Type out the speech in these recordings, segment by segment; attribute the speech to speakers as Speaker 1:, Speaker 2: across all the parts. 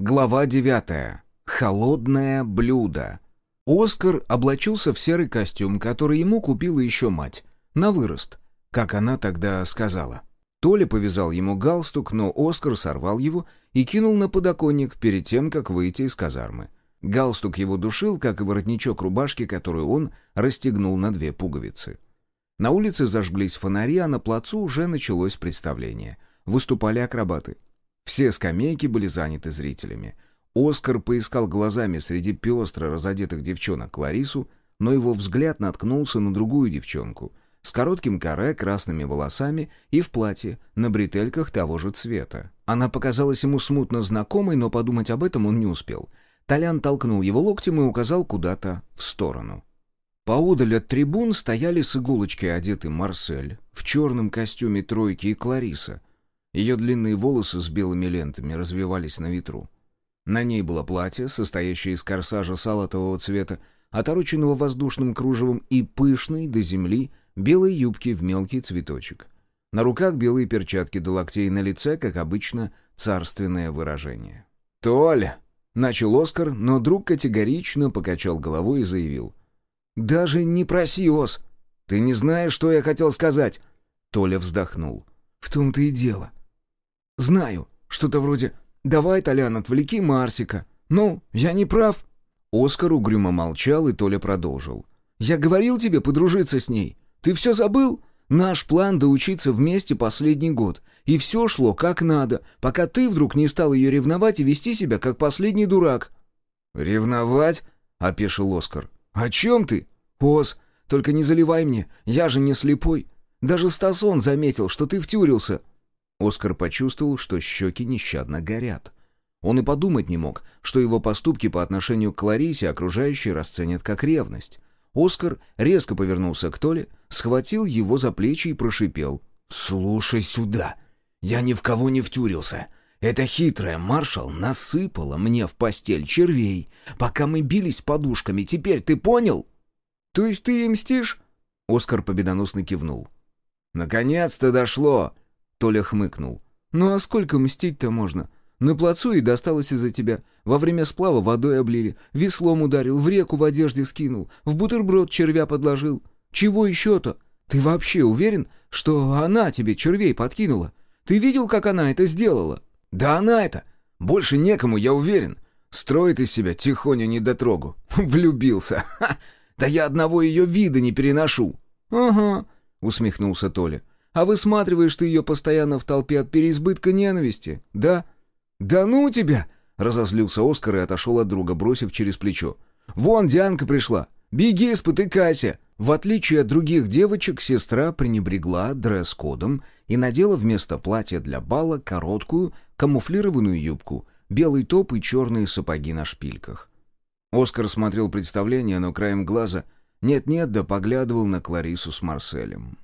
Speaker 1: Глава девятая. Холодное блюдо. Оскар облачился в серый костюм, который ему купила еще мать. На вырост, как она тогда сказала. Толя повязал ему галстук, но Оскар сорвал его и кинул на подоконник перед тем, как выйти из казармы. Галстук его душил, как и воротничок рубашки, которую он расстегнул на две пуговицы. На улице зажглись фонари, а на плацу уже началось представление. Выступали акробаты. Все скамейки были заняты зрителями. Оскар поискал глазами среди пестро разодетых девчонок Ларису, но его взгляд наткнулся на другую девчонку с коротким каре, красными волосами и в платье, на бретельках того же цвета. Она показалась ему смутно знакомой, но подумать об этом он не успел. Толян толкнул его локтем и указал куда-то в сторону. Поодаль от трибун стояли с иголочкой одетый Марсель в черном костюме тройки и Клариса — ее длинные волосы с белыми лентами развивались на ветру. На ней было платье, состоящее из корсажа салатового цвета, отороченного воздушным кружевом и пышной до земли белой юбки в мелкий цветочек. На руках белые перчатки до локтей, на лице, как обычно, царственное выражение. «Толя!» — начал Оскар, но друг категорично покачал головой и заявил. «Даже не проси, Ос! Ты не знаешь, что я хотел сказать!» Толя вздохнул. «В том-то и дело. «Знаю. Что-то вроде «Давай, Толян, отвлеки Марсика». Ну, я не прав?» Оскар угрюмо молчал, и Толя продолжил. «Я говорил тебе подружиться с ней. Ты все забыл? Наш план доучиться вместе последний год. И все шло как надо, пока ты вдруг не стал ее ревновать и вести себя как последний дурак». «Ревновать?» — опешил Оскар. «О чем ты?» «Ос, только не заливай мне, я же не слепой. Даже Стасон заметил, что ты втюрился. Оскар почувствовал, что щеки нещадно горят. Он и подумать не мог, что его поступки по отношению к Ларисе окружающие расценят как ревность. Оскар резко повернулся к Толе, схватил его за плечи и прошипел. «Слушай сюда. Я ни в кого не втюрился. Эта хитрая маршал насыпала мне в постель червей, пока мы бились подушками. Теперь ты понял?» «То есть ты ей мстишь?» Оскар победоносно кивнул. «Наконец-то дошло!» Толя хмыкнул. «Ну а сколько мстить-то можно? На плацу и досталось из-за тебя. Во время сплава водой облили, веслом ударил, в реку в одежде скинул, в бутерброд червя подложил. Чего еще-то? Ты вообще уверен, что она тебе червей подкинула? Ты видел, как она это сделала?» «Да она это! Больше некому, я уверен. Строит из себя тихоня недотрогу. Влюбился. Ха! Да я одного ее вида не переношу».
Speaker 2: «Ага», — усмехнулся Толя. А высматриваешь ты ее постоянно в толпе от переизбытка ненависти, да?»
Speaker 1: «Да ну тебя!» — разозлился Оскар и отошел от друга, бросив через плечо. «Вон Дианка пришла! Беги, спотыкайся!» В отличие от других девочек, сестра пренебрегла дресс-кодом и надела вместо платья для бала короткую камуфлированную юбку, белый топ и черные сапоги на шпильках. Оскар смотрел представление, но краем глаза нет-нет да поглядывал на Кларису с Марселем.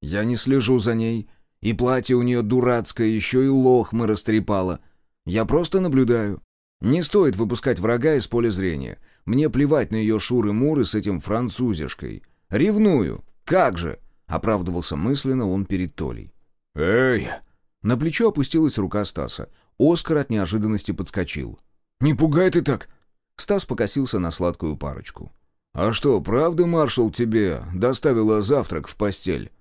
Speaker 1: Я не слежу за ней, и платье у нее дурацкое, еще и лохмы растрепало. Я просто наблюдаю. Не стоит выпускать врага из поля зрения. Мне плевать на ее шуры-муры с этим французишкой. Ревную. Как же? Оправдывался мысленно он перед Толей. «Эй!» На плечо опустилась рука Стаса. Оскар от неожиданности подскочил. «Не пугай ты так!» Стас покосился на сладкую парочку. «А что, правда, маршал тебе доставила завтрак в постель?»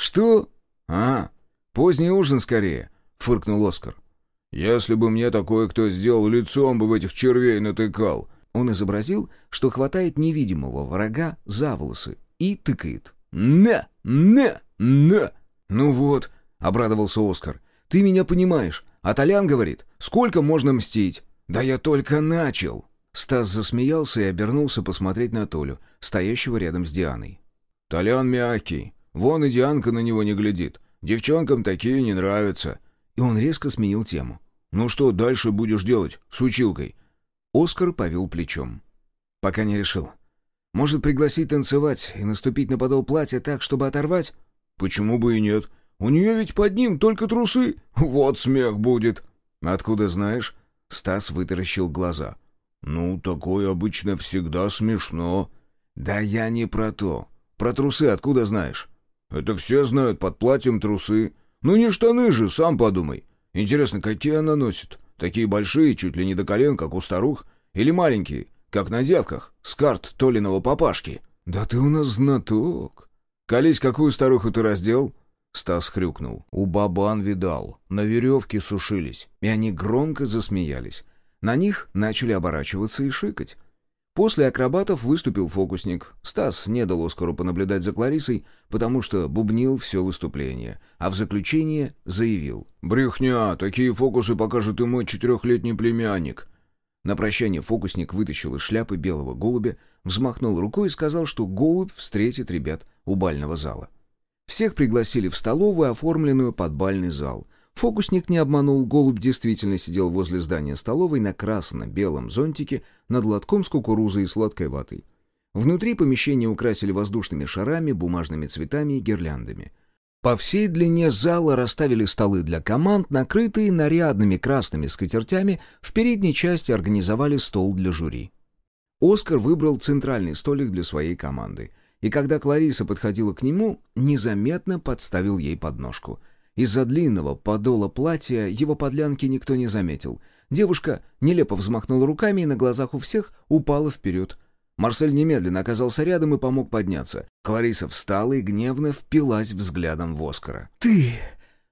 Speaker 1: «Что? А, поздний ужин скорее», — фыркнул Оскар. «Если бы мне такое кто сделал, лицом бы в этих червей натыкал». Он изобразил, что хватает невидимого врага за волосы и тыкает. «На! На! На!» «Ну вот», — обрадовался Оскар, — «ты меня понимаешь. А Толян говорит, сколько можно мстить?» «Да я только начал!» Стас засмеялся и обернулся посмотреть на Толю, стоящего рядом с Дианой. «Толян мягкий, Вон и Дианка на него не глядит. Девчонкам такие не нравятся». И он резко сменил тему. «Ну что дальше будешь делать с училкой?» Оскар повел плечом. «Пока не решил. Может, пригласить танцевать и наступить на подол платья так, чтобы оторвать?» «Почему бы и нет? У нее ведь под ним только трусы. Вот смех будет». «Откуда знаешь?» Стас вытаращил глаза. «Ну, такое обычно всегда смешно». «Да я не про то. Про трусы откуда знаешь?» Это все знают, под платьем трусы. Ну не штаны же, сам подумай. Интересно, какие она носит?
Speaker 2: Такие большие, чуть ли не до колен, как у старух. Или маленькие, как на девках, с карт Толиного папашки».
Speaker 1: «Да ты у нас знаток».
Speaker 2: «Колись, какую старуху ты раздел?»
Speaker 1: Стас хрюкнул. У бабан видал. На веревке сушились. И они громко засмеялись. На них начали оборачиваться и шикать. После акробатов выступил фокусник. Стас не дал Оскару понаблюдать за Кларисой, потому что бубнил все выступление, а в заключение заявил.
Speaker 2: «Брехня! Такие фокусы покажет и мой четырехлетний племянник!»
Speaker 1: На прощание фокусник вытащил из шляпы белого голубя, взмахнул рукой и сказал, что голубь встретит ребят у бального зала. Всех пригласили в столовую, оформленную под бальный зал. Фокусник не обманул, голубь действительно сидел возле здания столовой на красно-белом зонтике над лотком с кукурузой и сладкой ватой. Внутри помещение украсили воздушными шарами, бумажными цветами и гирляндами. По всей длине зала расставили столы для команд, накрытые нарядными красными скатертями, в передней части организовали стол для жюри. Оскар выбрал центральный столик для своей команды и когда Клариса подходила к нему, незаметно подставил ей подножку. Из-за длинного подола платья его подлянки никто не заметил. Девушка нелепо взмахнула руками и на глазах у всех упала вперед. Марсель немедленно оказался рядом и помог подняться. Клариса встала и гневно впилась взглядом в Оскара.
Speaker 2: «Ты...»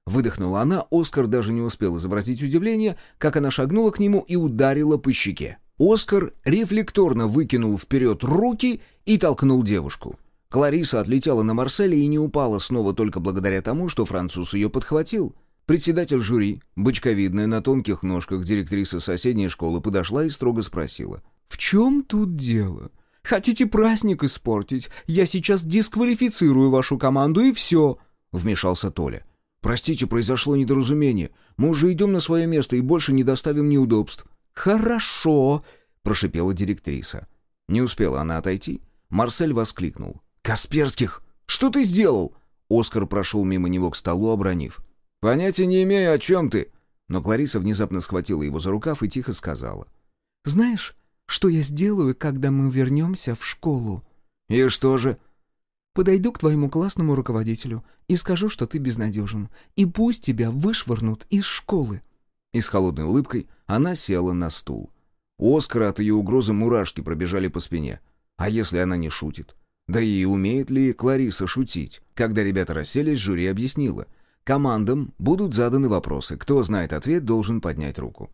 Speaker 1: Выдохнула она, Оскар даже не успел изобразить удивление, как она шагнула к нему и ударила по щеке. Оскар рефлекторно выкинул вперед руки и толкнул девушку. Клариса отлетела на Марселе и не упала снова только благодаря тому, что француз ее подхватил. Председатель жюри, бычковидная на тонких ножках директриса соседней школы, подошла и строго спросила. «В чем тут дело? Хотите праздник испортить? Я сейчас дисквалифицирую вашу команду и все!» Вмешался Толя. «Простите, произошло недоразумение. Мы уже идем на свое место и больше не доставим неудобств». «Хорошо», — прошипела директриса. Не успела она отойти. Марсель воскликнул. «Касперских! Что ты сделал?» Оскар прошел мимо него к столу, обронив.
Speaker 2: «Понятия не имею, о чем ты!»
Speaker 1: Но Клариса внезапно схватила его за рукав и тихо сказала. «Знаешь, что я сделаю, когда мы вернемся в школу?»
Speaker 2: «И что же?»
Speaker 1: «Подойду к твоему классному руководителю и скажу, что ты безнадежен, и пусть тебя вышвырнут из школы». И с холодной улыбкой она села на стул. У Оскара от ее угрозы мурашки пробежали по спине. А если она не шутит? Да и умеет ли Клариса шутить? Когда ребята расселись, жюри объяснила. Командам будут заданы вопросы. Кто знает ответ, должен поднять руку.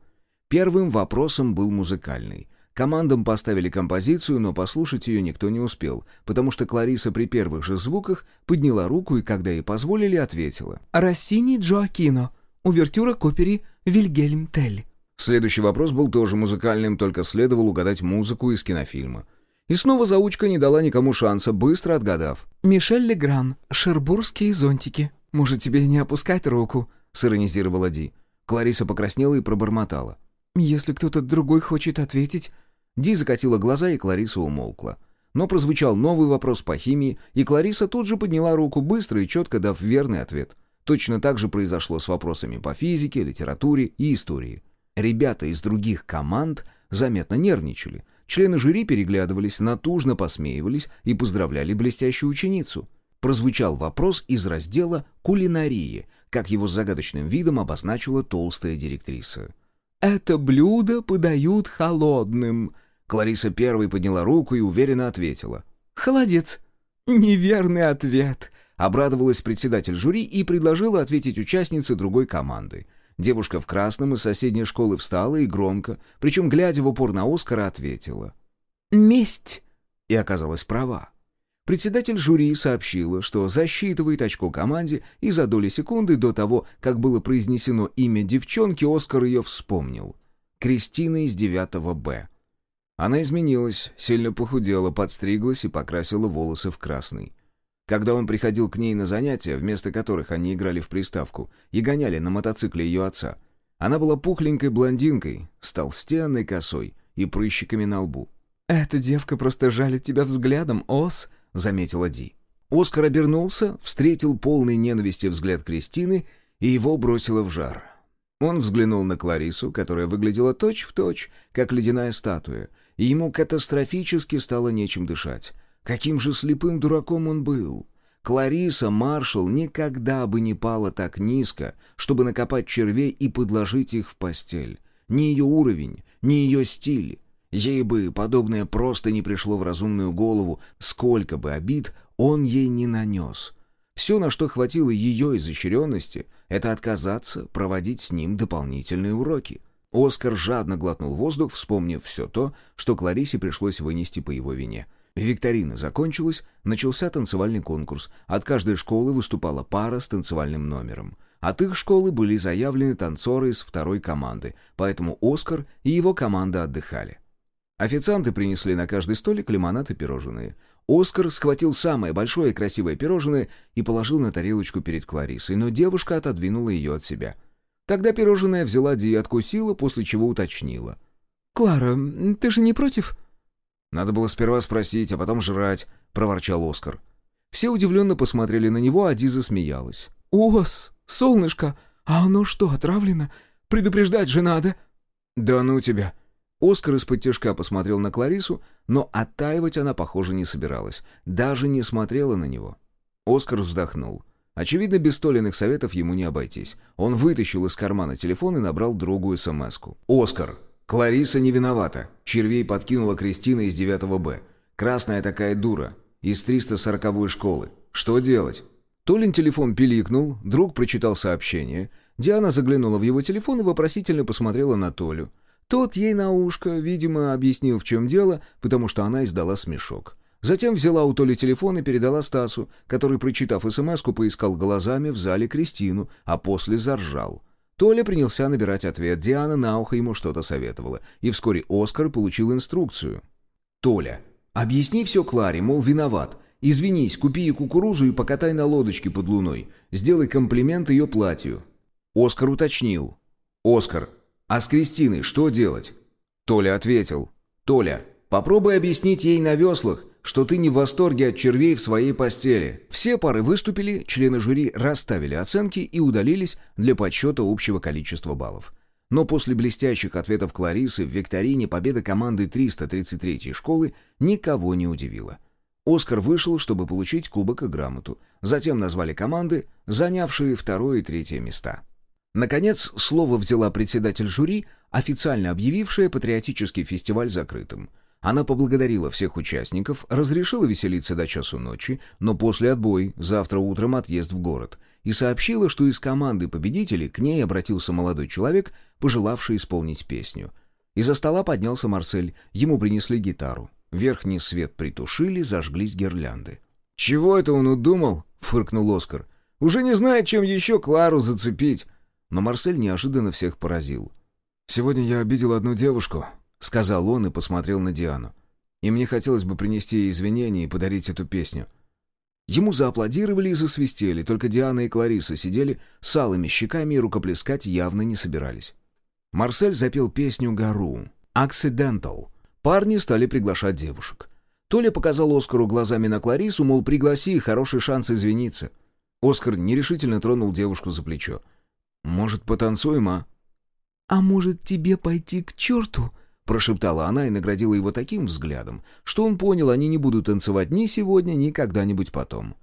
Speaker 1: Первым вопросом был музыкальный. Командам поставили композицию, но послушать ее никто не успел, потому что Клариса при первых же звуках подняла руку и, когда ей позволили, ответила. «Рассини Джоакино. Увертюра к опере Вильгельм Тель». Следующий вопрос был тоже музыкальным, только следовало угадать музыку из кинофильма. И снова заучка не дала никому шанса, быстро отгадав. «Мишель Легран, шербургские зонтики. Может, тебе не опускать руку?» — сиронизировала Ди. Клариса покраснела и пробормотала. «Если кто-то другой хочет ответить...» Ди закатила глаза, и Клариса умолкла. Но прозвучал новый вопрос по химии, и Клариса тут же подняла руку, быстро и четко дав верный ответ. Точно так же произошло с вопросами по физике, литературе и истории. Ребята из других команд заметно нервничали. Члены жюри переглядывались, натужно посмеивались и поздравляли блестящую ученицу. Прозвучал вопрос из раздела «Кулинарии», как его загадочным видом обозначила толстая директриса. «Это блюдо подают холодным», Клариса первой подняла руку и уверенно ответила. «Холодец». «Неверный ответ», — обрадовалась председатель жюри и предложила ответить участнице другой команды. Девушка в красном из соседней школы встала и громко, причем, глядя в упор на Оскара, ответила. «Месть!» И оказалась права. Председатель жюри сообщила, что засчитывает очко команде, и за доли секунды до того, как было произнесено имя девчонки, Оскар ее вспомнил. Кристина из 9 Б. Она изменилась, сильно похудела, подстриглась и покрасила волосы в красный. Когда он приходил к ней на занятия, вместо которых они играли в приставку и гоняли на мотоцикле ее отца, она была пухленькой блондинкой, с толстенной косой и прыщиками на лбу. «Эта девка просто жалит тебя взглядом, Ос», — заметила Ди. Оскар обернулся, встретил полный ненависти взгляд Кристины, и его бросило в жар. Он взглянул на Кларису, которая выглядела точь-в-точь, точь, как ледяная статуя, и ему катастрофически стало нечем дышать. Каким же слепым дураком он был! Клариса Маршал никогда бы не пала так низко, чтобы накопать червей и подложить их в постель. ни ее уровень, ни ее стиль. Ей бы подобное просто не пришло в разумную голову, сколько бы обид он ей не нанес. Все, на что хватило ее изощренности, это отказаться проводить с ним дополнительные уроки. Оскар жадно глотнул воздух, вспомнив все то, что Кларисе пришлось вынести по его вине. Викторина закончилась, начался танцевальный конкурс. От каждой школы выступала пара с танцевальным номером. От их школы были заявлены танцоры из второй команды, поэтому Оскар и его команда отдыхали. Официанты принесли на каждый столик лимонад и пирожные. Оскар схватил самое большое и красивое пирожное и положил на тарелочку перед Кларисой, но девушка отодвинула ее от себя. Тогда пирожное взяла Ди и откусила, после чего уточнила.
Speaker 2: «Клара, ты же не против?»
Speaker 1: «Надо было сперва спросить, а потом жрать», — проворчал Оскар. Все удивленно посмотрели на него, а Ди засмеялась.
Speaker 2: «Ос, солнышко, а оно что, отравлено? Предупреждать же надо!»
Speaker 1: «Да ну тебя!» Оскар из-под тяжка посмотрел на Кларису, но оттаивать она, похоже, не собиралась. Даже не смотрела на него. Оскар вздохнул. Очевидно, без Толиных советов ему не обойтись. Он вытащил из кармана телефон и набрал другу СМС-ку. «Оскар, Клариса не виновата. Червей подкинула Кристина из 9 Б. Красная такая дура. Из 340-й школы. Что делать?» Толин телефон пиликнул, друг прочитал сообщение. Диана заглянула в его телефон и вопросительно посмотрела на Толю. Тот ей на ушко, видимо, объяснил, в чем дело, потому что она издала смешок. Затем взяла у Толи телефон и передала Стасу, который, прочитав СМС-ку, поискал глазами в зале Кристину, а после заржал. Толя принялся набирать ответ, Диана на ухо ему что-то советовала, и вскоре Оскар получил инструкцию. «Толя, объясни все Кларе, мол, виноват. Извинись, купи ей кукурузу и покатай на лодочке под луной. Сделай комплимент ее платью». Оскар уточнил. «Оскар, а с Кристиной что делать?» Толя ответил. «Толя, попробуй объяснить ей на веслах, что ты не в восторге от червей в своей постели». Все пары выступили, члены жюри расставили оценки и удалились для подсчета общего количества баллов. Но после блестящих ответов Кларисы в викторине победа команды 333-й школы никого не удивила. Оскар вышел, чтобы получить кубок и грамоту. Затем назвали команды, занявшие второе и третье места. Наконец, слово взяла председатель жюри, официально объявившая патриотический фестиваль закрытым. Она поблагодарила всех участников, разрешила веселиться до часу ночи, но после отбой, завтра утром отъезд в город, и сообщила, что из команды победителей к ней обратился молодой человек, пожелавший исполнить песню. Из-за стола поднялся Марсель, ему принесли гитару. Верхний свет притушили, зажглись гирлянды. «Чего это он удумал?» — фыркнул Оскар. «Уже не знает, чем еще Клару зацепить. Но Марсель неожиданно всех поразил. «Сегодня я обидел одну девушку», — сказал он и посмотрел на Диану. «И мне хотелось бы принести ей извинения и подарить эту песню». Ему зааплодировали и засвистели, только Диана и Клариса сидели с алыми щеками и рукоплескать явно не собирались. Марсель запел песню «Гару» «Accidental». Парни стали приглашать девушек. Толя показал Оскару глазами на Кларису, мол, пригласи, хороший шанс извиниться. Оскар нерешительно тронул девушку за плечо. «Может, потанцуем, а?»
Speaker 2: «А может, тебе пойти к черту?»
Speaker 1: Прошептала она и наградила его таким взглядом, что он понял, они не будут танцевать ни сегодня, ни когда-нибудь потом.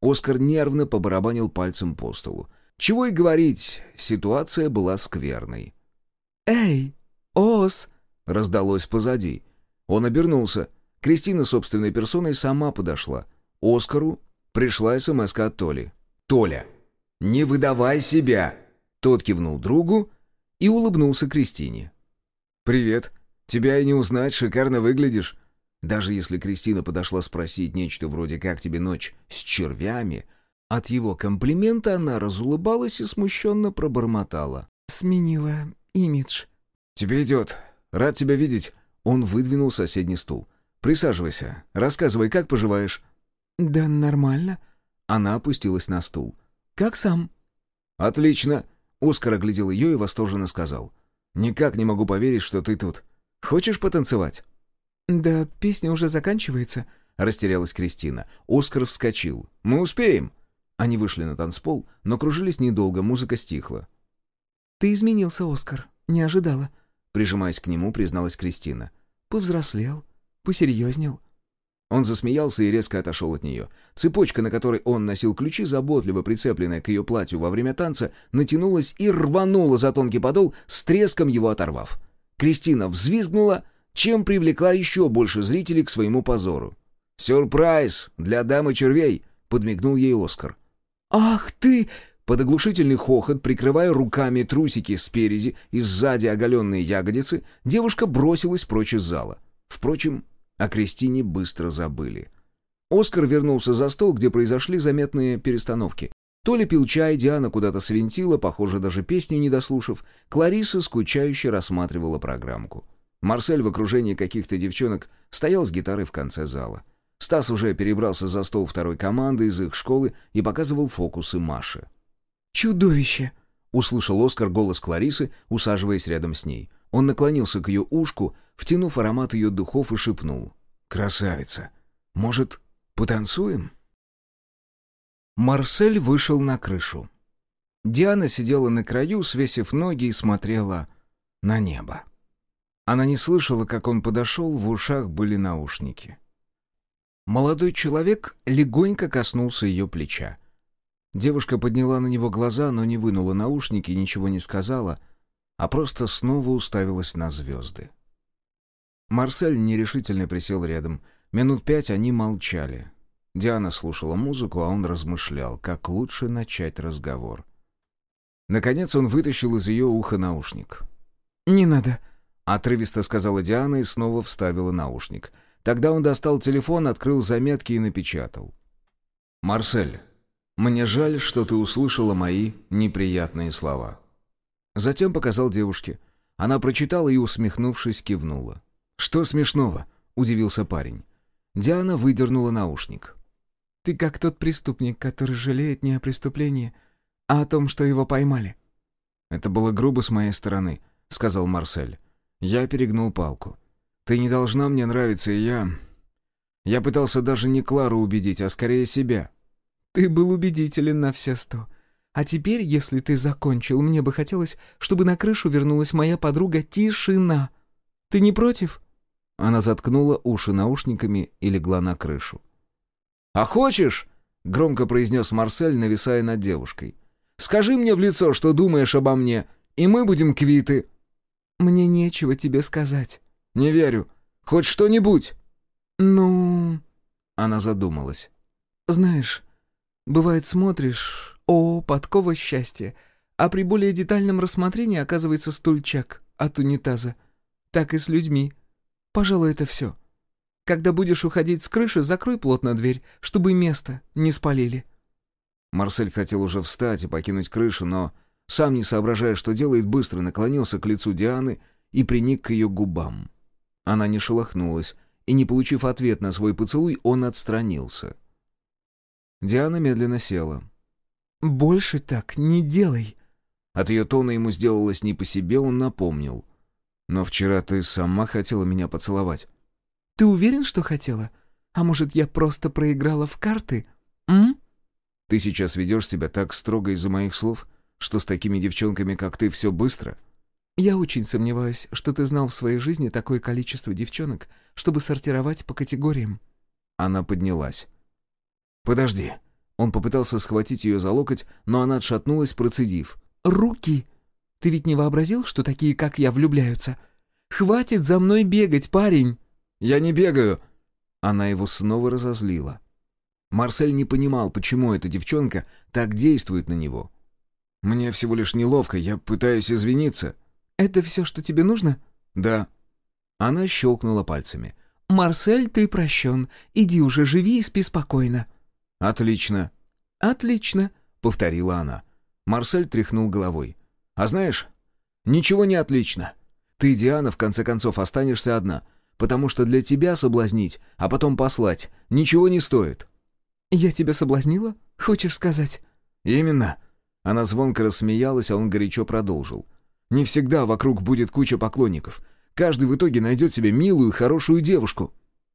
Speaker 1: Оскар нервно побарабанил пальцем по столу. Чего и говорить, ситуация была скверной.
Speaker 2: «Эй, Ос!»
Speaker 1: — раздалось позади. Он обернулся. Кристина собственной персоной сама подошла. Оскару пришла смс от Толи. «Толя, не выдавай себя!» Тот кивнул другу и улыбнулся Кристине. «Привет. Тебя и не узнать, шикарно выглядишь». Даже если Кристина подошла спросить нечто вроде «Как тебе ночь?» с червями, от его комплимента она разулыбалась и смущенно пробормотала.
Speaker 2: «Сменила имидж».
Speaker 1: «Тебе идет. Рад тебя видеть». Он выдвинул соседний стул. «Присаживайся. Рассказывай, как поживаешь?»
Speaker 2: «Да нормально».
Speaker 1: Она опустилась на стул.
Speaker 2: «Как сам?»
Speaker 1: «Отлично. Оскар оглядел ее и восторженно сказал. «Никак не могу поверить, что ты тут. Хочешь потанцевать?»
Speaker 2: «Да песня уже заканчивается», —
Speaker 1: растерялась Кристина. Оскар вскочил. «Мы успеем!» Они вышли на танцпол, но кружились недолго, музыка стихла.
Speaker 2: «Ты изменился, Оскар. Не ожидала», —
Speaker 1: прижимаясь к нему, призналась Кристина.
Speaker 2: «Повзрослел, посерьезнел».
Speaker 1: Он засмеялся и резко отошел от нее. Цепочка, на которой он носил ключи, заботливо прицепленная к ее платью во время танца, натянулась и рванула за тонкий подол, с треском его оторвав. Кристина взвизгнула, чем привлекла еще больше зрителей к своему позору. «Сюрприз для дамы червей!» — подмигнул ей Оскар. «Ах ты!» Под оглушительный хохот, прикрывая руками трусики спереди и сзади оголенные ягодицы, девушка бросилась прочь из зала. Впрочем, о Кристине быстро забыли. Оскар вернулся за стол, где произошли заметные перестановки. То ли пил чай, Диана куда-то свинтила, похоже, даже песню не дослушав. Клариса скучающе рассматривала программку. Марсель в окружении каких-то девчонок стоял с гитарой в конце зала. Стас уже перебрался за стол второй команды из их школы и показывал фокусы Маше.
Speaker 2: «Чудовище!»
Speaker 1: — услышал Оскар голос Кларисы, усаживаясь рядом с ней. Он наклонился к ее ушку, втянув аромат ее духов и шепнул. «Красавица! Может, потанцуем?» Марсель вышел на крышу. Диана сидела на краю, свесив ноги и смотрела на небо. Она не слышала, как он подошел, в ушах были наушники. Молодой человек легонько коснулся ее плеча. Девушка подняла на него глаза, но не вынула наушники, ничего не сказала — а просто снова уставилась на звезды. Марсель нерешительно присел рядом. Минут пять они молчали. Диана слушала музыку, а он размышлял, как лучше начать разговор. Наконец он вытащил из ее уха наушник.
Speaker 2: «Не надо», —
Speaker 1: отрывисто сказала Диана и снова вставила наушник. Тогда он достал телефон, открыл заметки и напечатал. «Марсель, мне жаль, что ты услышала мои неприятные слова». Затем показал девушке. Она прочитала и, усмехнувшись, кивнула. «Что смешного?» — удивился парень. Диана выдернула наушник.
Speaker 2: «Ты как тот преступник, который жалеет не о преступлении, а о том, что его поймали».
Speaker 1: «Это было грубо с моей стороны», — сказал Марсель. Я перегнул палку. «Ты не должна мне нравиться, и я...» Я пытался даже не Клару убедить, а скорее себя.
Speaker 2: «Ты был убедителен на все сто. А теперь, если ты закончил, мне бы хотелось, чтобы на крышу вернулась моя подруга Тишина. Ты не против?»
Speaker 1: Она заткнула уши наушниками и легла на крышу. «А хочешь?» — громко произнес Марсель, нависая над девушкой. «Скажи мне в лицо, что думаешь обо мне, и мы будем квиты».
Speaker 2: «Мне нечего тебе сказать».
Speaker 1: «Не верю. Хоть что-нибудь».
Speaker 2: «Ну...»
Speaker 1: — она задумалась.
Speaker 2: «Знаешь, бывает смотришь, о, подкова счастья! А при более детальном рассмотрении оказывается стульчак от унитаза. Так и с людьми. Пожалуй, это все. Когда будешь уходить с крыши, закрой плотно дверь, чтобы место не спалили».
Speaker 1: Марсель хотел уже встать и покинуть крышу, но, сам не соображая, что делает, быстро наклонился к лицу Дианы и приник к ее губам. Она не шелохнулась, и, не получив ответ на свой поцелуй, он отстранился. Диана медленно села.
Speaker 2: «Больше так не делай».
Speaker 1: От ее тона ему сделалось не по себе, он напомнил. «Но вчера ты сама хотела меня поцеловать».
Speaker 2: «Ты уверен, что хотела? А может, я просто проиграла в карты? М?»
Speaker 1: «Ты сейчас ведешь себя так строго из-за моих слов, что с такими девчонками, как ты, все быстро?»
Speaker 2: «Я очень сомневаюсь, что ты знал в своей жизни такое количество девчонок, чтобы сортировать по категориям».
Speaker 1: Она поднялась. «Подожди». Он попытался схватить ее за локоть, но она отшатнулась, процедив.
Speaker 2: «Руки! Ты ведь не вообразил, что такие, как я, влюбляются? Хватит за мной бегать, парень!»
Speaker 1: «Я не бегаю!» Она его снова разозлила. Марсель не понимал, почему эта девчонка так действует на него. «Мне всего лишь неловко, я пытаюсь извиниться».
Speaker 2: «Это все, что тебе нужно?»
Speaker 1: «Да». Она щелкнула пальцами.
Speaker 2: «Марсель, ты прощен. Иди уже, живи и спи спокойно».
Speaker 1: «Отлично».
Speaker 2: «Отлично», —
Speaker 1: повторила она. Марсель тряхнул головой. «А знаешь, ничего не отлично. Ты, Диана, в конце концов останешься одна, потому что для тебя соблазнить, а потом послать, ничего не стоит».
Speaker 2: «Я тебя соблазнила? Хочешь сказать?»
Speaker 1: «Именно». Она звонко рассмеялась, а он горячо продолжил. «Не всегда вокруг будет куча поклонников. Каждый в итоге найдет себе милую, хорошую девушку».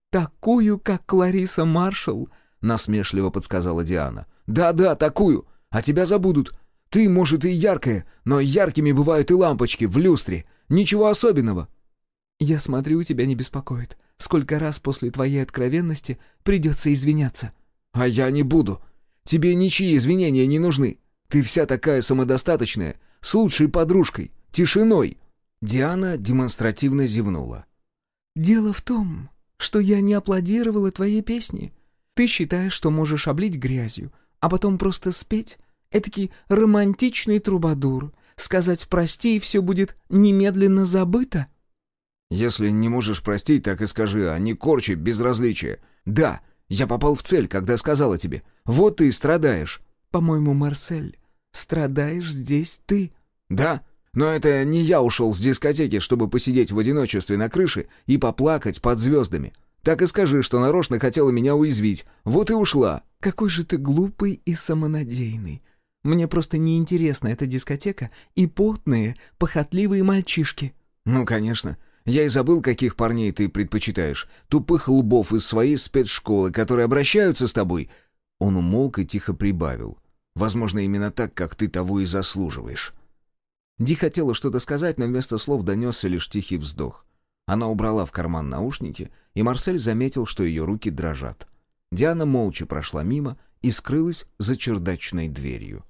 Speaker 2: «Такую, как Клариса Маршалл», —
Speaker 1: насмешливо подсказала Диана. «Да-да, такую! А тебя забудут! Ты, может, и яркая, но яркими бывают и лампочки в люстре. Ничего особенного!»
Speaker 2: «Я смотрю, тебя не беспокоит, сколько раз после твоей откровенности придется извиняться».
Speaker 1: «А я не буду. Тебе ничьи извинения не нужны. Ты вся такая самодостаточная, с лучшей подружкой, тишиной». Диана демонстративно зевнула.
Speaker 2: «Дело в том, что я не аплодировала твоей песне. Ты считаешь, что можешь облить грязью, а потом просто спеть? Этакий романтичный трубадур. Сказать «прости» и все будет немедленно забыто?»
Speaker 1: «Если не можешь простить, так и скажи, а не корчи безразличие. Да, я попал в цель, когда сказала тебе. Вот ты и страдаешь».
Speaker 2: «По-моему, Марсель, страдаешь здесь ты».
Speaker 1: «Да, но это не я ушел с дискотеки, чтобы посидеть в одиночестве на крыше и поплакать под звездами. Так и скажи, что нарочно хотела меня уязвить. Вот и ушла».
Speaker 2: «Какой же ты глупый и самонадеянный. Мне просто неинтересна эта дискотека и потные, похотливые мальчишки».
Speaker 1: «Ну, конечно. Я и забыл, каких парней ты предпочитаешь. Тупых лбов из своей спецшколы, которые обращаются с тобой». Он умолк и тихо прибавил. «Возможно, именно так, как ты того и заслуживаешь». Ди хотела что-то сказать, но вместо слов донесся лишь тихий вздох. Она убрала в карман наушники, и Марсель заметил, что ее руки дрожат. Диана молча прошла мимо и скрылась за чердачной дверью.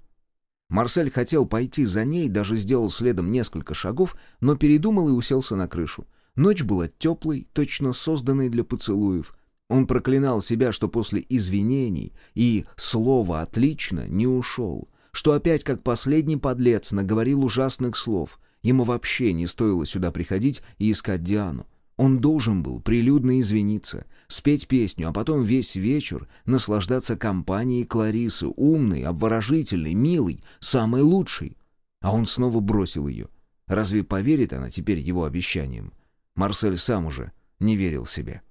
Speaker 1: Марсель хотел пойти за ней, даже сделал следом несколько шагов, но передумал и уселся на крышу. Ночь была теплой, точно созданной для поцелуев. Он проклинал себя, что после извинений и слова «отлично» не ушел, что опять как последний подлец наговорил ужасных слов — Ему вообще не стоило сюда приходить и искать Диану. Он должен был прилюдно извиниться, спеть песню, а потом весь вечер наслаждаться компанией Кларисы, умной, обворожительной, милой, самой лучшей. А он снова бросил ее. Разве поверит она теперь его обещаниям? Марсель сам уже не верил себе.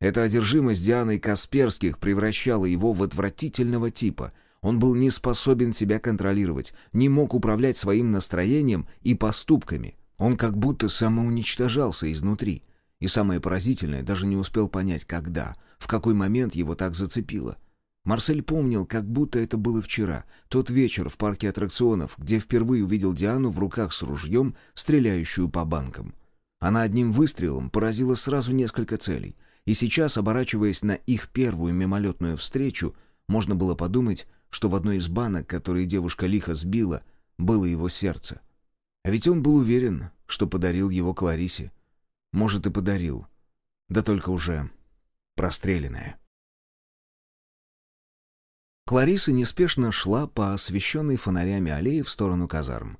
Speaker 1: Эта одержимость Дианой Касперских превращала его в отвратительного типа — он был не способен себя контролировать, не мог управлять своим настроением и поступками. Он как будто самоуничтожался изнутри. И самое поразительное, даже не успел понять, когда, в какой момент его так зацепило. Марсель помнил, как будто это было вчера, тот вечер в парке аттракционов, где впервые увидел Диану в руках с ружьем, стреляющую по банкам. Она одним выстрелом поразила сразу несколько целей, и сейчас, оборачиваясь на их первую мимолетную встречу, можно было подумать, что в одной из банок, которые девушка лихо сбила, было его сердце. А ведь он был уверен, что подарил его Кларисе. Может, и подарил. Да только уже простреленное. Клариса неспешно шла по освещенной фонарями аллее в сторону казарм.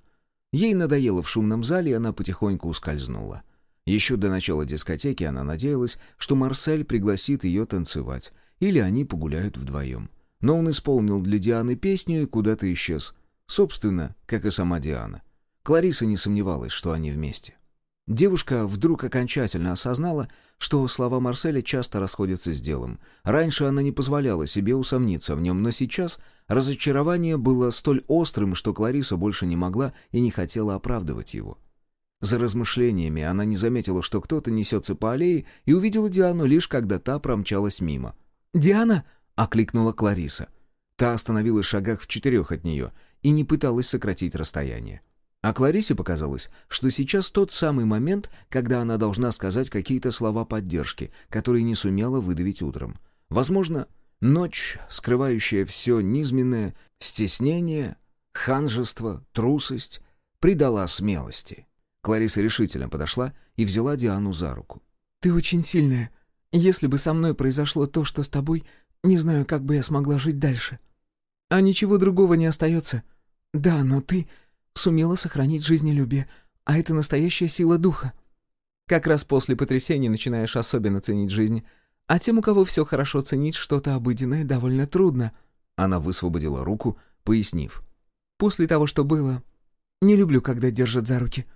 Speaker 1: Ей надоело в шумном зале, и она потихоньку ускользнула. Еще до начала дискотеки она надеялась, что Марсель пригласит ее танцевать, или они погуляют вдвоем. Но он исполнил для Дианы песню и куда-то исчез. Собственно, как и сама Диана. Клариса не сомневалась, что они вместе. Девушка вдруг окончательно осознала, что слова Марселя часто расходятся с делом. Раньше она не позволяла себе усомниться в нем, но сейчас разочарование было столь острым, что Клариса больше не могла и не хотела оправдывать его. За размышлениями она не заметила, что кто-то несется по аллее, и увидела Диану лишь когда та промчалась мимо. «Диана!» — окликнула Клариса. Та остановилась в шагах в четырех от нее и не пыталась сократить расстояние. А Кларисе показалось, что сейчас тот самый момент, когда она должна сказать какие-то слова поддержки, которые не сумела выдавить утром. Возможно, ночь, скрывающая все низменное, стеснение, ханжество, трусость, придала смелости. Клариса решительно подошла и взяла Диану за руку.
Speaker 2: «Ты очень сильная. Если бы со мной произошло то, что с тобой, не знаю, как бы я смогла жить дальше. А ничего другого не остается. Да, но ты сумела сохранить жизнелюбие, а это настоящая сила духа. Как раз после потрясения начинаешь особенно ценить жизнь. А тем, у кого все хорошо ценить что-то обыденное, довольно трудно.
Speaker 1: Она высвободила руку, пояснив.
Speaker 2: После того, что было, не люблю, когда держат за руки.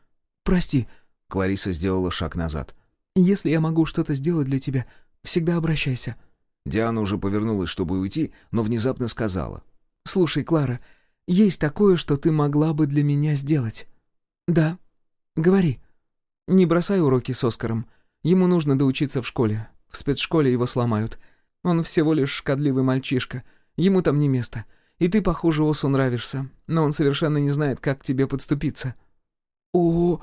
Speaker 2: Прости.
Speaker 1: Клариса сделала шаг назад.
Speaker 2: Если я могу что-то сделать для тебя, всегда обращайся.
Speaker 1: Диана уже повернулась, чтобы уйти, но внезапно сказала.
Speaker 2: «Слушай, Клара, есть такое, что ты могла бы для меня сделать?» «Да. Говори. Не бросай уроки с Оскаром. Ему нужно доучиться в школе. В спецшколе его сломают. Он всего лишь шкодливый мальчишка. Ему там не место. И ты, похоже, Осу нравишься, но он совершенно не знает, как к тебе подступиться».
Speaker 1: «О,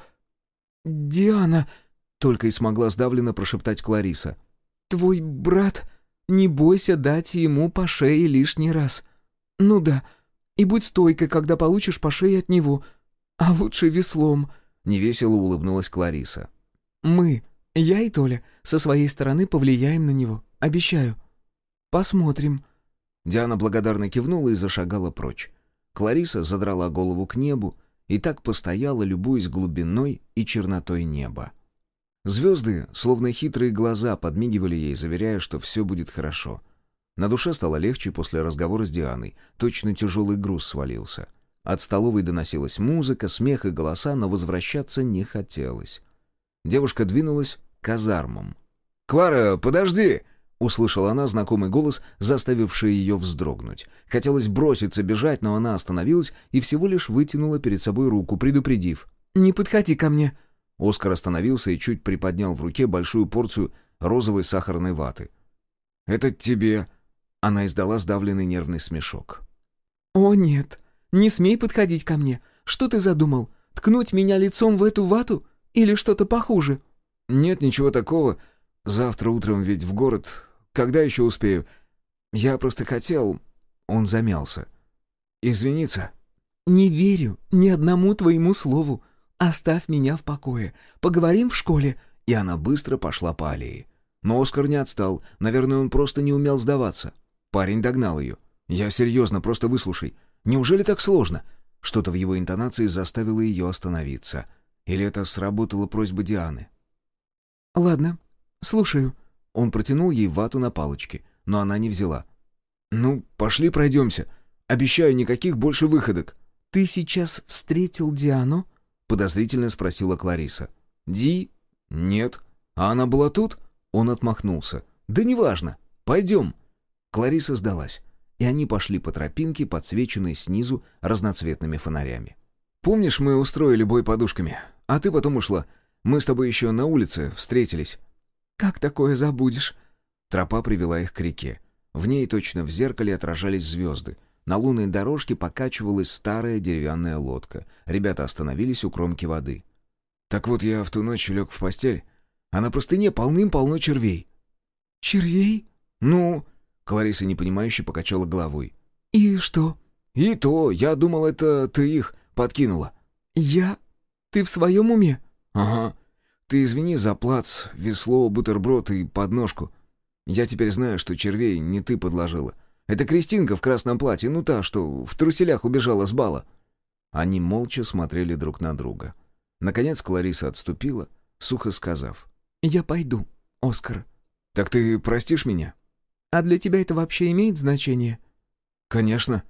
Speaker 1: Диана!» — только и смогла сдавленно прошептать Клариса.
Speaker 2: твой брат, не бойся дать ему по шее лишний раз. Ну да, и будь стойкой, когда получишь по шее от него, а лучше веслом», — невесело улыбнулась Клариса. «Мы, я и Толя, со своей стороны повлияем на него, обещаю. Посмотрим».
Speaker 1: Диана благодарно кивнула и зашагала прочь. Клариса задрала голову к небу и так постояла, любуясь глубиной и чернотой неба. Звезды, словно хитрые глаза, подмигивали ей, заверяя, что все будет хорошо. На душе стало легче после разговора с Дианой. Точно тяжелый груз свалился. От столовой доносилась музыка, смех и голоса, но возвращаться не хотелось. Девушка двинулась к казармам. «Клара, подожди!» — услышала она знакомый голос, заставивший ее вздрогнуть. Хотелось броситься бежать, но она остановилась и всего лишь вытянула перед собой руку, предупредив.
Speaker 2: «Не подходи ко мне!»
Speaker 1: Оскар остановился и чуть приподнял в руке большую порцию розовой сахарной ваты. «Это тебе...» Она издала сдавленный нервный смешок.
Speaker 2: «О, нет! Не смей подходить ко мне! Что ты задумал? Ткнуть меня лицом в эту вату? Или что-то похуже?»
Speaker 1: «Нет, ничего такого. Завтра утром ведь в город. Когда еще успею? Я просто хотел...» Он замялся. «Извиниться?»
Speaker 2: «Не верю ни одному твоему слову. «Оставь меня в покое. Поговорим в школе».
Speaker 1: И она быстро пошла по аллее. Но Оскар не отстал. Наверное, он просто не умел сдаваться. Парень догнал ее. «Я серьезно, просто выслушай. Неужели так сложно?» Что-то в его интонации заставило ее остановиться. Или это сработала просьба Дианы?
Speaker 2: «Ладно, слушаю».
Speaker 1: Он протянул ей вату на палочке, но она не взяла. «Ну, пошли пройдемся. Обещаю, никаких больше выходок».
Speaker 2: «Ты сейчас встретил Диану?»
Speaker 1: — подозрительно спросила Клариса. «Ди? Нет. А она была тут?» Он отмахнулся. «Да неважно. Пойдем». Клариса сдалась, и они пошли по тропинке, подсвеченной снизу разноцветными фонарями. «Помнишь, мы устроили бой подушками? А ты потом ушла. Мы с тобой еще на улице встретились».
Speaker 2: «Как такое забудешь?»
Speaker 1: Тропа привела их к реке. В ней точно в зеркале отражались звезды. На лунной дорожке покачивалась старая деревянная лодка. Ребята остановились у кромки воды. «Так вот я в ту ночь лег в постель, а на простыне полным-полно червей».
Speaker 2: «Червей?»
Speaker 1: «Ну...» — Клариса непонимающе покачала головой.
Speaker 2: «И что?»
Speaker 1: «И то, я думал, это ты их подкинула».
Speaker 2: «Я? Ты в своем уме?»
Speaker 1: «Ага. Ты извини за плац, весло, бутерброд и подножку. Я теперь знаю, что червей не ты подложила. Это Кристинка в красном платье, ну та, что в труселях убежала с бала». Они молча смотрели друг на друга. Наконец Клариса отступила, сухо сказав.
Speaker 2: «Я пойду, Оскар».
Speaker 1: «Так ты простишь меня?»
Speaker 2: «А для тебя это вообще имеет значение?»
Speaker 1: «Конечно».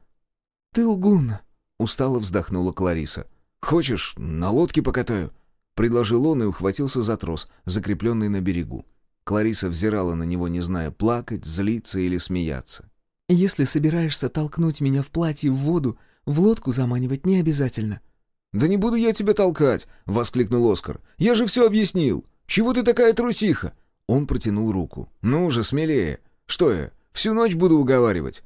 Speaker 2: «Ты лгун», —
Speaker 1: устало вздохнула Клариса. «Хочешь, на лодке покатаю?» — предложил он и ухватился за трос, закрепленный на берегу. Клариса взирала на него, не зная, плакать, злиться или смеяться.
Speaker 2: Если собираешься толкнуть меня в платье в воду, в лодку заманивать не обязательно».
Speaker 1: «Да не буду я тебя толкать!» — воскликнул Оскар. «Я же все объяснил! Чего ты такая трусиха?» Он протянул руку. «Ну же, смелее! Что я, всю ночь буду уговаривать?»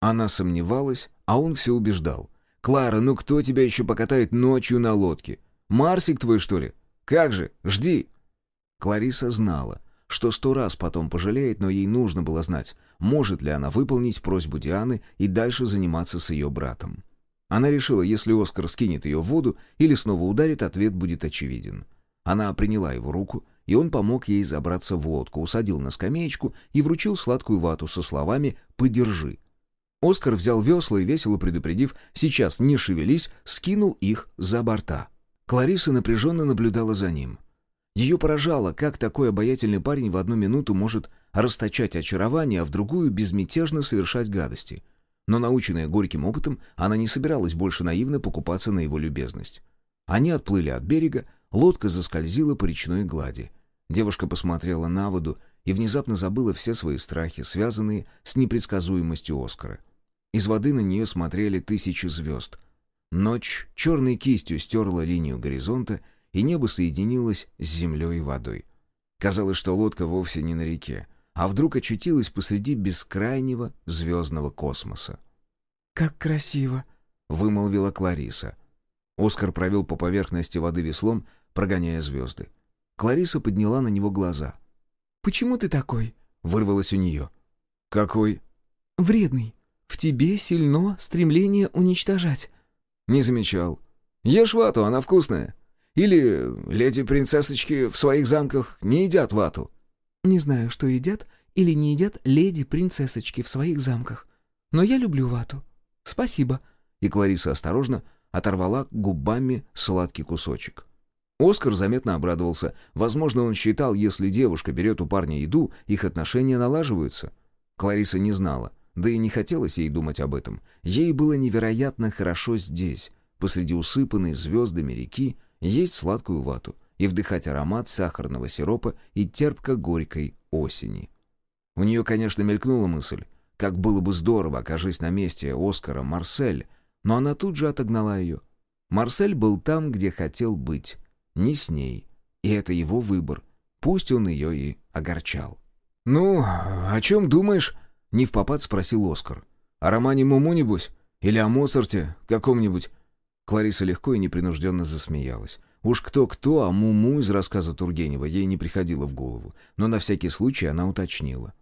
Speaker 1: Она сомневалась, а он все убеждал. «Клара, ну кто тебя еще покатает ночью на лодке? Марсик твой, что ли? Как же, жди!» Клариса знала, что сто раз потом пожалеет, но ей нужно было знать, может ли она выполнить просьбу Дианы и дальше заниматься с ее братом. Она решила, если Оскар скинет ее в воду или снова ударит, ответ будет очевиден. Она приняла его руку, и он помог ей забраться в лодку, усадил на скамеечку и вручил сладкую вату со словами «подержи». Оскар взял весла и, весело предупредив «сейчас не шевелись», скинул их за борта. Клариса напряженно наблюдала за ним — ее поражало, как такой обаятельный парень в одну минуту может расточать очарование, а в другую безмятежно совершать гадости. Но наученная горьким опытом, она не собиралась больше наивно покупаться на его любезность. Они отплыли от берега, лодка заскользила по речной глади. Девушка посмотрела на воду и внезапно забыла все свои страхи, связанные с непредсказуемостью Оскара. Из воды на нее смотрели тысячи звезд. Ночь черной кистью стерла линию горизонта, и небо соединилось с землей и водой. Казалось, что лодка вовсе не на реке, а вдруг очутилась посреди бескрайнего звездного космоса.
Speaker 2: «Как красиво!»
Speaker 1: — вымолвила Клариса. Оскар провел по поверхности воды веслом, прогоняя звезды. Клариса подняла на него глаза.
Speaker 2: «Почему ты такой?»
Speaker 1: — вырвалось у нее. «Какой?»
Speaker 2: «Вредный. В тебе сильно стремление уничтожать».
Speaker 1: «Не замечал. Ешь вату, она вкусная. Или леди-принцессочки в своих замках не едят вату?»
Speaker 2: «Не знаю, что едят или не едят леди-принцессочки в своих замках. Но я люблю вату. Спасибо».
Speaker 1: И Клариса осторожно оторвала губами сладкий кусочек. Оскар заметно обрадовался. Возможно, он считал, если девушка берет у парня еду, их отношения налаживаются. Клариса не знала, да и не хотелось ей думать об этом. Ей было невероятно хорошо здесь, посреди усыпанной звездами реки, есть сладкую вату и вдыхать аромат сахарного сиропа и терпко-горькой осени. У нее, конечно, мелькнула мысль, как было бы здорово, окажись на месте Оскара Марсель, но она тут же отогнала ее. Марсель был там, где хотел быть, не с ней, и это его выбор, пусть он ее и огорчал. «Ну, о чем думаешь?» — не в попад спросил Оскар. «О романе Муму, небось? Или о Моцарте каком-нибудь?» Клариса легко и непринужденно засмеялась. Уж кто-кто, а Муму из рассказа Тургенева ей не приходило в голову, но на всякий случай она уточнила.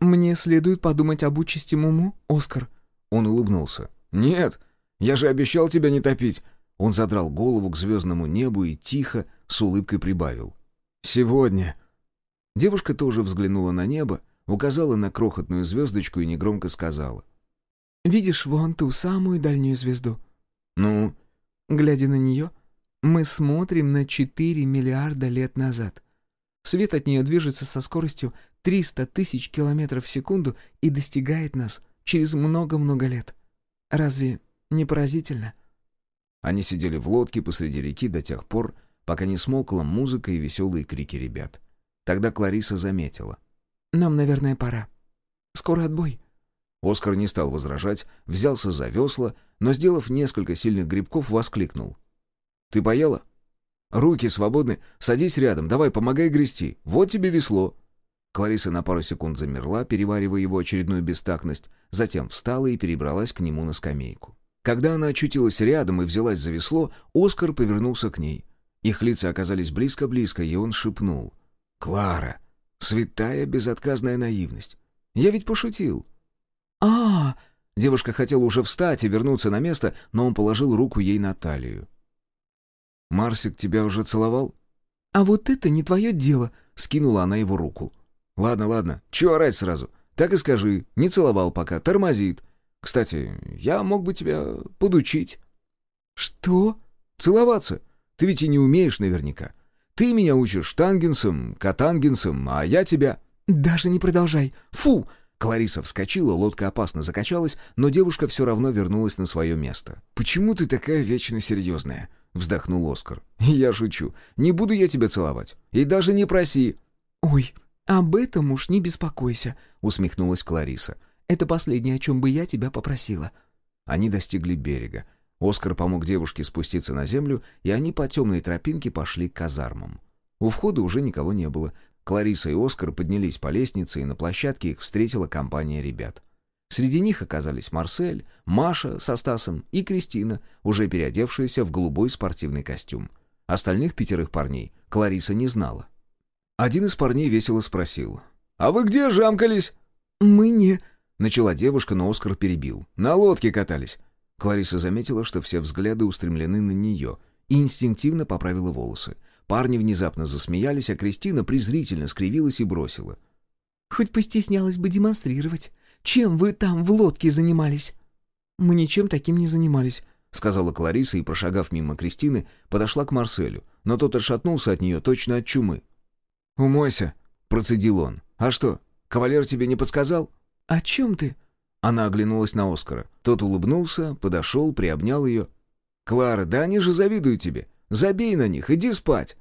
Speaker 2: «Мне следует подумать об участи Муму, Оскар?»
Speaker 1: Он улыбнулся. «Нет, я же обещал тебя не топить!» Он задрал голову к звездному небу и тихо, с улыбкой прибавил. «Сегодня!» Девушка тоже взглянула на небо, указала на крохотную звездочку и негромко сказала.
Speaker 2: «Видишь вон ту самую дальнюю звезду?»
Speaker 1: «Ну?»
Speaker 2: Глядя на нее, мы смотрим на 4 миллиарда лет назад. Свет от нее движется со скоростью 300 тысяч километров в секунду и достигает нас через много-много лет. Разве не поразительно?»
Speaker 1: Они сидели в лодке посреди реки до тех пор, пока не смолкла музыка и веселые крики ребят. Тогда Клариса заметила.
Speaker 2: «Нам, наверное, пора. Скоро отбой».
Speaker 1: Оскар не стал возражать, взялся за весла, но, сделав несколько сильных грибков, воскликнул. «Ты поела? Руки свободны, садись рядом, давай, помогай грести. Вот тебе весло». Клариса на пару секунд замерла, переваривая его очередную бестактность, затем встала и перебралась к нему на скамейку. Когда она очутилась рядом и взялась за весло, Оскар повернулся к ней. Их лица оказались близко-близко, и он шепнул — Клара, святая безотказная наивность. Я ведь пошутил.
Speaker 2: А, -а, а
Speaker 1: Девушка хотела уже встать и вернуться на место, но он положил руку ей на талию. «Марсик тебя уже целовал?»
Speaker 2: «А вот это не твое дело», — скинула она его руку.
Speaker 1: «Ладно, ладно, чего орать сразу? Так и скажи, не целовал пока, тормозит. Кстати, я мог бы тебя подучить».
Speaker 2: «Что?»
Speaker 1: «Целоваться. Ты ведь и не умеешь наверняка. Ты меня учишь тангенсом, катангенсом, а я тебя...»
Speaker 2: «Даже не продолжай! Фу!»
Speaker 1: Клариса вскочила, лодка опасно закачалась, но девушка все равно вернулась на свое место. «Почему ты такая вечно серьезная?» — вздохнул Оскар. «Я шучу. Не буду я тебя целовать. И даже не проси».
Speaker 2: «Ой, об этом уж не беспокойся», — усмехнулась Клариса. «Это последнее, о чем бы я тебя попросила».
Speaker 1: Они достигли берега. Оскар помог девушке спуститься на землю, и они по темной тропинке пошли к казармам. У входа уже никого не было. Клариса и Оскар поднялись по лестнице, и на площадке их встретила компания ребят. Среди них оказались Марсель, Маша со Стасом и Кристина, уже переодевшаяся в голубой спортивный костюм. Остальных пятерых парней Клариса не знала. Один из парней весело спросил. «А вы где жамкались?»
Speaker 2: «Мы не...»
Speaker 1: — начала девушка, но Оскар перебил. «На лодке катались. Клариса заметила, что все взгляды устремлены на нее, и инстинктивно поправила волосы. Парни внезапно засмеялись, а Кристина презрительно скривилась и бросила.
Speaker 2: «Хоть постеснялась бы демонстрировать. Чем вы там в лодке занимались?» «Мы ничем таким не занимались», — сказала Клариса и, прошагав мимо Кристины, подошла к Марселю, но тот отшатнулся от нее точно от чумы.
Speaker 1: «Умойся», — процедил он. «А что, кавалер тебе не подсказал?»
Speaker 2: «О чем ты?»
Speaker 1: Она оглянулась на Оскара. Тот улыбнулся, подошел, приобнял ее. «Клара, да они же завидуют тебе. Забей на них, иди спать!»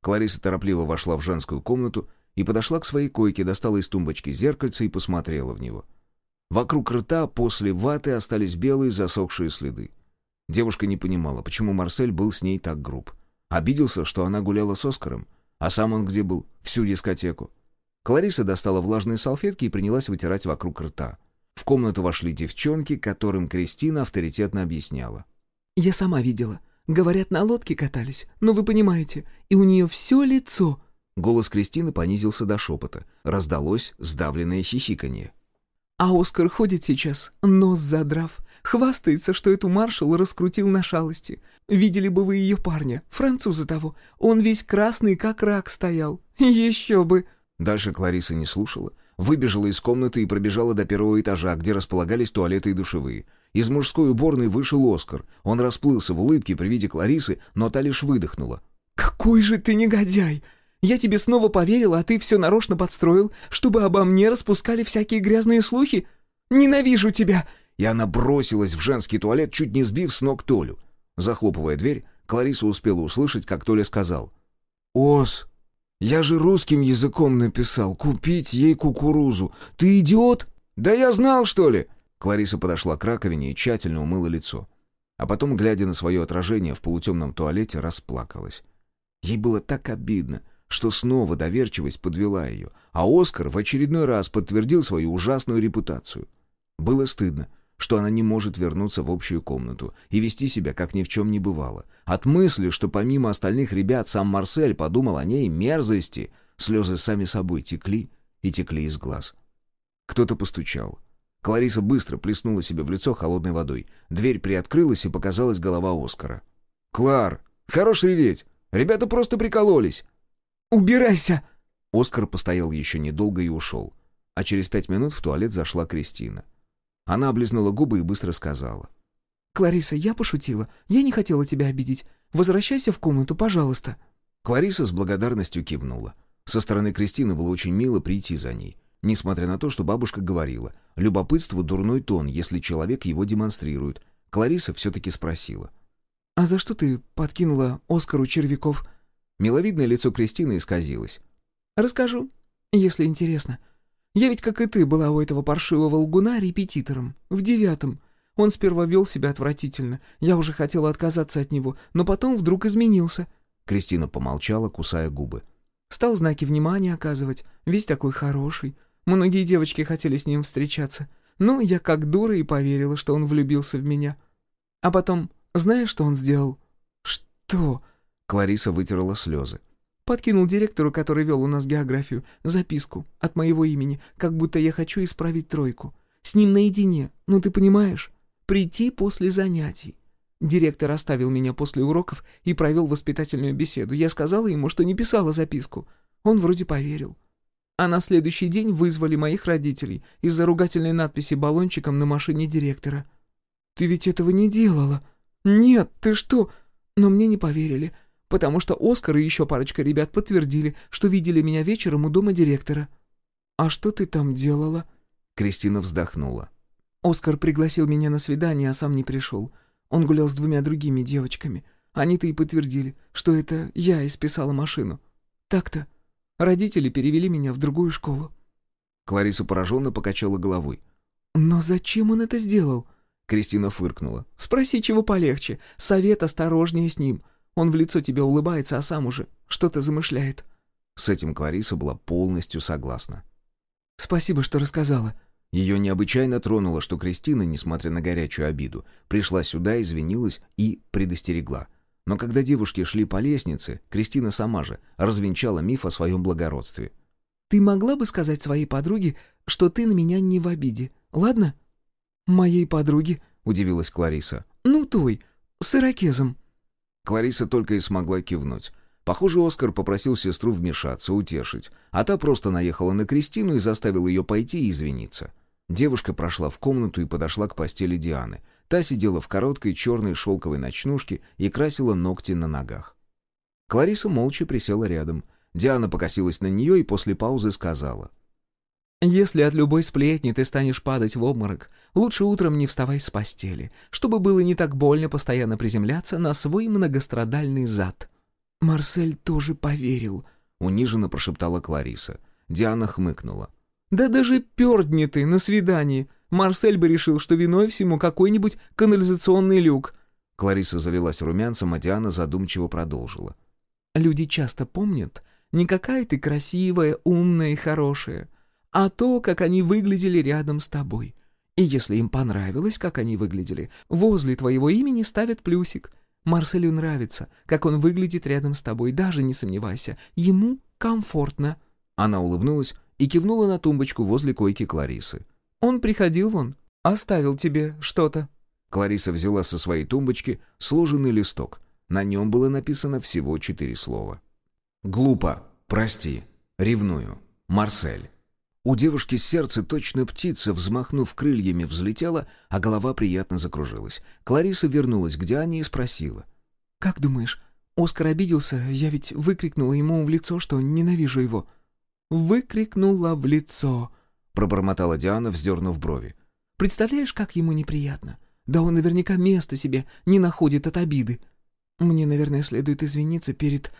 Speaker 1: Клариса торопливо вошла в женскую комнату и подошла к своей койке, достала из тумбочки зеркальце и посмотрела в него. Вокруг рта после ваты остались белые засохшие следы. Девушка не понимала, почему Марсель был с ней так груб. Обиделся, что она гуляла с Оскаром, а сам он где был? Всю дискотеку. Клариса достала влажные салфетки и принялась вытирать вокруг рта. В комнату вошли девчонки, которым Кристина авторитетно объясняла.
Speaker 2: «Я сама видела. Говорят, на лодке катались. Но вы понимаете, и у нее все лицо...»
Speaker 1: Голос Кристины понизился до шепота. Раздалось сдавленное хихиканье.
Speaker 2: А Оскар ходит сейчас, нос задрав. Хвастается, что эту маршал раскрутил на шалости. Видели бы вы ее парня, француза того. Он весь красный, как рак стоял. Еще бы!»
Speaker 1: Дальше Клариса не слушала. Выбежала из комнаты и пробежала до первого этажа, где располагались туалеты и душевые. Из мужской уборной вышел Оскар. Он расплылся в улыбке при виде Кларисы, но та лишь выдохнула.
Speaker 2: «Какой же ты негодяй! Я тебе снова поверила, а ты все нарочно подстроил, чтобы обо мне распускали всякие грязные слухи? Ненавижу тебя!»
Speaker 1: И она бросилась в женский туалет, чуть не сбив с ног Толю. Захлопывая дверь, Клариса успела услышать, как Толя сказал. «Ос, я же русским языком написал. Купить ей кукурузу. Ты идиот? Да я знал, что ли?» Клариса подошла к раковине и тщательно умыла лицо. А потом, глядя на свое отражение в полутемном туалете, расплакалась. Ей было так обидно — что снова доверчивость подвела ее, а Оскар в очередной раз подтвердил свою ужасную репутацию. Было стыдно, что она не может вернуться в общую комнату и вести себя, как ни в чем не бывало. От мысли, что помимо остальных ребят сам Марсель подумал о ней мерзости, слезы сами собой текли и текли из глаз. Кто-то постучал. Клариса быстро плеснула себе в лицо холодной водой. Дверь приоткрылась, и показалась голова Оскара. «Клар, хорош реветь! Ребята просто прикололись!»
Speaker 2: «Убирайся!»
Speaker 1: Оскар постоял еще недолго и ушел. А через пять минут в туалет зашла Кристина. Она облизнула губы и быстро сказала.
Speaker 2: «Клариса, я пошутила. Я не хотела тебя обидеть. Возвращайся в комнату, пожалуйста».
Speaker 1: Клариса с благодарностью кивнула. Со стороны Кристины было очень мило прийти за ней. Несмотря на то, что бабушка говорила, любопытство — дурной тон, если человек его демонстрирует. Клариса все-таки спросила.
Speaker 2: «А за что ты подкинула Оскару червяков?»
Speaker 1: Миловидное лицо Кристины исказилось.
Speaker 2: «Расскажу, если интересно. Я ведь, как и ты, была у этого паршивого лгуна репетитором. В девятом. Он сперва вел себя отвратительно. Я уже хотела отказаться от него, но потом вдруг изменился».
Speaker 1: Кристина помолчала, кусая губы.
Speaker 2: «Стал знаки внимания оказывать. Весь такой хороший. Многие девочки хотели с ним встречаться. Ну, я как дура и поверила, что он влюбился в меня. А потом, знаешь, что он сделал?» «Что?»
Speaker 1: Клариса вытерла слезы.
Speaker 2: Подкинул директору, который вел у нас географию, записку от моего имени, как будто я хочу исправить тройку. С ним наедине, ну ты понимаешь? Прийти после занятий. Директор оставил меня после уроков и провел воспитательную беседу. Я сказала ему, что не писала записку. Он вроде поверил. А на следующий день вызвали моих родителей из-за ругательной надписи баллончиком на машине директора. «Ты ведь этого не делала?» «Нет, ты что?» Но мне не поверили потому что Оскар и еще парочка ребят подтвердили, что видели меня вечером у дома директора». «А что ты там делала?»
Speaker 1: Кристина вздохнула.
Speaker 2: «Оскар пригласил меня на свидание, а сам не пришел. Он гулял с двумя другими девочками. Они-то и подтвердили, что это я исписала машину. Так-то. Родители перевели меня в другую школу».
Speaker 1: Клариса пораженно покачала головой.
Speaker 2: «Но зачем он это сделал?»
Speaker 1: Кристина фыркнула.
Speaker 2: «Спроси, чего полегче. Совет осторожнее с ним. Он в лицо тебе улыбается, а сам уже что-то замышляет».
Speaker 1: С этим Клариса была полностью согласна.
Speaker 2: «Спасибо, что рассказала».
Speaker 1: Ее необычайно тронуло, что Кристина, несмотря на горячую обиду, пришла сюда, извинилась и предостерегла. Но когда девушки шли по лестнице, Кристина сама же развенчала миф о своем благородстве.
Speaker 2: «Ты могла бы сказать своей подруге, что ты на меня не в обиде, ладно?» «Моей подруге?» — удивилась Клариса. «Ну, той, с ирокезом».
Speaker 1: Клариса только и смогла кивнуть. Похоже, Оскар попросил сестру вмешаться, утешить, а та просто наехала на Кристину и заставила ее пойти и извиниться. Девушка прошла в комнату и подошла к постели Дианы. Та сидела в короткой черной шелковой ночнушке и красила ногти на ногах. Клариса молча присела рядом. Диана покосилась на нее и после паузы сказала —
Speaker 2: если от любой сплетни ты станешь падать в обморок, лучше утром не вставай с постели, чтобы было не так больно постоянно приземляться на свой многострадальный зад». «Марсель тоже поверил», —
Speaker 1: униженно прошептала Клариса. Диана хмыкнула.
Speaker 2: «Да даже пердни ты на свидании. Марсель бы решил, что виной всему какой-нибудь канализационный люк».
Speaker 1: Клариса залилась румянцем, а Диана задумчиво продолжила.
Speaker 2: «Люди часто помнят, не какая ты красивая, умная и хорошая, а то, как они выглядели рядом с тобой. И если им понравилось, как они выглядели, возле твоего имени ставят плюсик. Марселю нравится, как он выглядит рядом с тобой, даже не сомневайся. Ему комфортно».
Speaker 1: Она улыбнулась и кивнула на тумбочку возле койки Кларисы.
Speaker 2: «Он приходил вон, оставил тебе что-то».
Speaker 1: Клариса взяла со своей тумбочки сложенный листок. На нем было написано всего четыре слова. «Глупо. Прости. Ревную. Марсель». У девушки сердце точно птица, взмахнув крыльями, взлетела, а голова приятно закружилась. Клариса вернулась к Диане и спросила.
Speaker 2: «Как думаешь, Оскар обиделся? Я ведь выкрикнула ему в лицо, что ненавижу его». «Выкрикнула в лицо», — пробормотала Диана, вздернув брови. «Представляешь, как ему неприятно? Да он наверняка места себе не находит от обиды. Мне, наверное, следует извиниться перед...»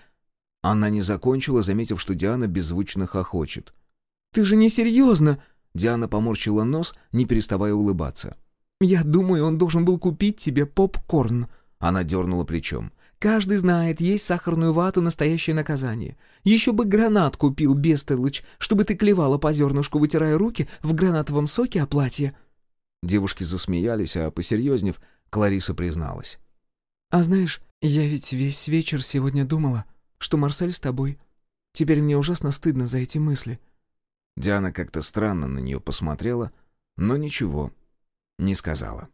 Speaker 1: Она не закончила, заметив, что Диана беззвучно хохочет.
Speaker 2: «Ты же не серьезно!»
Speaker 1: Диана поморщила нос, не переставая улыбаться.
Speaker 2: «Я думаю, он должен был купить тебе попкорн».
Speaker 1: Она дернула плечом.
Speaker 2: «Каждый знает, есть сахарную вату настоящее наказание. Еще бы гранат купил, бестолочь, чтобы ты клевала по зернышку, вытирая руки в гранатовом соке о платье».
Speaker 1: Девушки засмеялись, а посерьезнев, Клариса призналась.
Speaker 2: «А знаешь, я ведь весь вечер сегодня думала, что Марсель с тобой. Теперь мне ужасно стыдно за эти мысли».
Speaker 1: Диана как-то странно на нее посмотрела, но ничего не сказала.